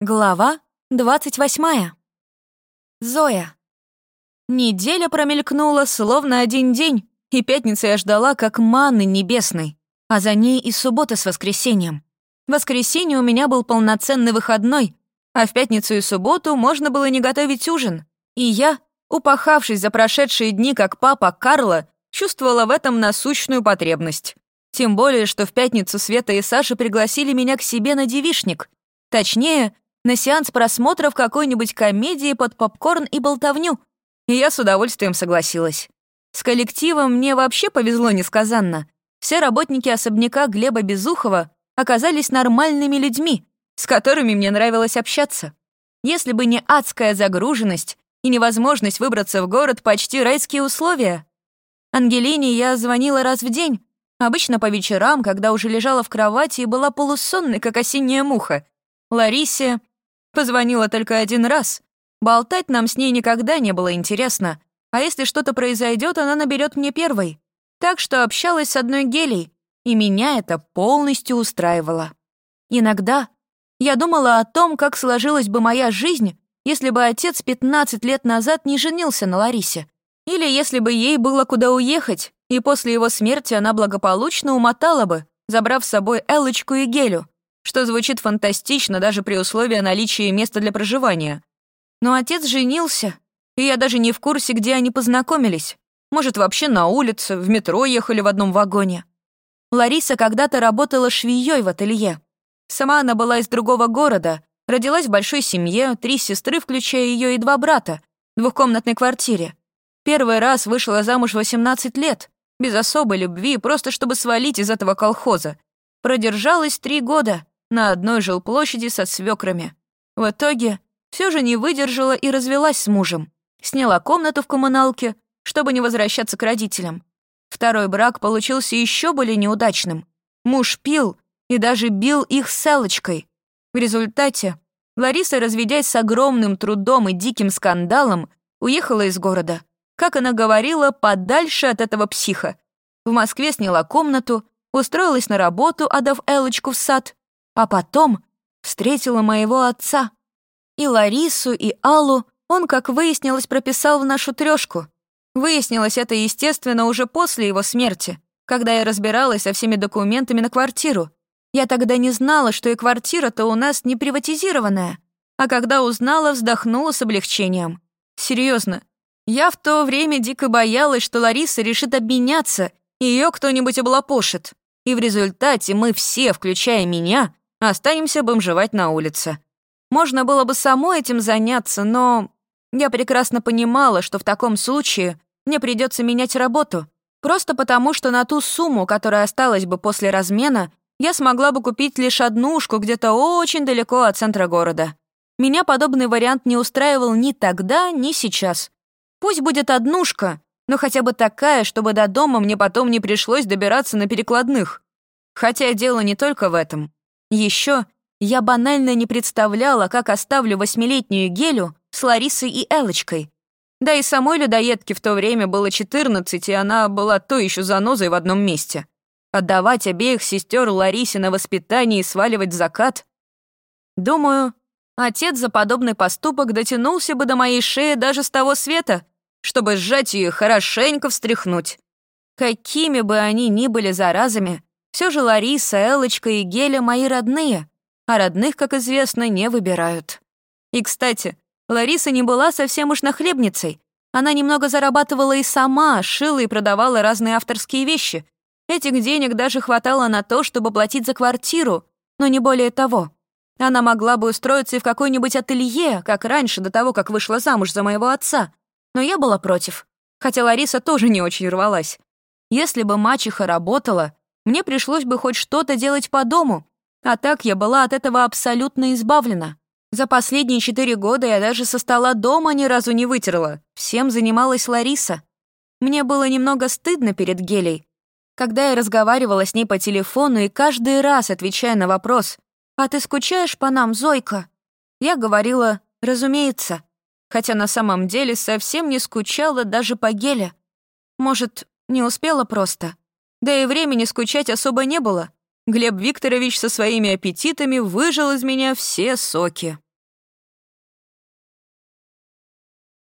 Глава 28. Зоя. Неделя промелькнула, словно один день, и пятницу я ждала как манны небесной, а за ней и суббота с воскресеньем. В воскресенье у меня был полноценный выходной, а в пятницу и субботу можно было не готовить ужин. И я, упахавшись за прошедшие дни как папа Карла, чувствовала в этом насущную потребность. Тем более, что в пятницу Света и Саша пригласили меня к себе на девишник. Точнее, на сеанс просмотров какой-нибудь комедии под попкорн и болтовню, и я с удовольствием согласилась. С коллективом мне вообще повезло несказанно. Все работники особняка Глеба Безухова оказались нормальными людьми, с которыми мне нравилось общаться. Если бы не адская загруженность и невозможность выбраться в город, почти райские условия. Ангелине я звонила раз в день, обычно по вечерам, когда уже лежала в кровати и была полусонной, как осенняя муха. Ларисе Позвонила только один раз. Болтать нам с ней никогда не было интересно. А если что-то произойдет, она наберет мне первой. Так что общалась с одной гелей, и меня это полностью устраивало. Иногда я думала о том, как сложилась бы моя жизнь, если бы отец 15 лет назад не женился на Ларисе. Или если бы ей было куда уехать, и после его смерти она благополучно умотала бы, забрав с собой Элочку и Гелю, что звучит фантастично даже при условии наличия места для проживания. Но отец женился, и я даже не в курсе, где они познакомились. Может, вообще на улице, в метро ехали в одном вагоне. Лариса когда-то работала швеей в ателье. Сама она была из другого города, родилась в большой семье, три сестры, включая ее и два брата, в двухкомнатной квартире. Первый раз вышла замуж в 18 лет, без особой любви, просто чтобы свалить из этого колхоза. Продержалась три года, на одной жилплощади со свекрами. В итоге все же не выдержала и развелась с мужем. Сняла комнату в коммуналке, чтобы не возвращаться к родителям. Второй брак получился еще более неудачным. Муж пил и даже бил их с Элочкой. В результате Лариса, разведясь с огромным трудом и диким скандалом, уехала из города. Как она говорила, подальше от этого психа. В Москве сняла комнату, устроилась на работу, отдав Элочку в сад, а потом встретила моего отца. И Ларису, и Аллу он, как выяснилось, прописал в нашу трёшку. Выяснилось это, естественно, уже после его смерти, когда я разбиралась со всеми документами на квартиру. Я тогда не знала, что и квартира-то у нас не приватизированная. А когда узнала, вздохнула с облегчением. Серьезно, я в то время дико боялась, что Лариса решит обменяться, и её кто-нибудь облапошит. И в результате мы все, включая меня, Останемся бомжевать на улице. Можно было бы самой этим заняться, но я прекрасно понимала, что в таком случае мне придется менять работу, просто потому что на ту сумму, которая осталась бы после размена, я смогла бы купить лишь однушку где-то очень далеко от центра города. Меня подобный вариант не устраивал ни тогда, ни сейчас. Пусть будет однушка, но хотя бы такая, чтобы до дома мне потом не пришлось добираться на перекладных. Хотя дело не только в этом. Еще я банально не представляла, как оставлю восьмилетнюю Гелю с Ларисой и Элочкой. Да и самой людоедке в то время было 14, и она была то еще занозой в одном месте. Отдавать обеих сестер Ларисе на воспитание и сваливать закат? Думаю, отец за подобный поступок дотянулся бы до моей шеи даже с того света, чтобы сжать ее хорошенько встряхнуть. Какими бы они ни были заразами, все же Лариса, Элочка и Геля мои родные, а родных, как известно, не выбирают. И, кстати, Лариса не была совсем уж нахлебницей. Она немного зарабатывала и сама, шила и продавала разные авторские вещи. Этих денег даже хватало на то, чтобы платить за квартиру, но не более того. Она могла бы устроиться и в какое-нибудь ателье, как раньше, до того, как вышла замуж за моего отца. Но я была против. Хотя Лариса тоже не очень рвалась. Если бы мачеха работала, мне пришлось бы хоть что-то делать по дому, а так я была от этого абсолютно избавлена. За последние четыре года я даже со стола дома ни разу не вытерла. Всем занималась Лариса. Мне было немного стыдно перед Гелей. Когда я разговаривала с ней по телефону и каждый раз, отвечая на вопрос «А ты скучаешь по нам, Зойка?» Я говорила «Разумеется», хотя на самом деле совсем не скучала даже по Геле. Может, не успела просто. Да и времени скучать особо не было. Глеб Викторович со своими аппетитами выжил из меня все соки.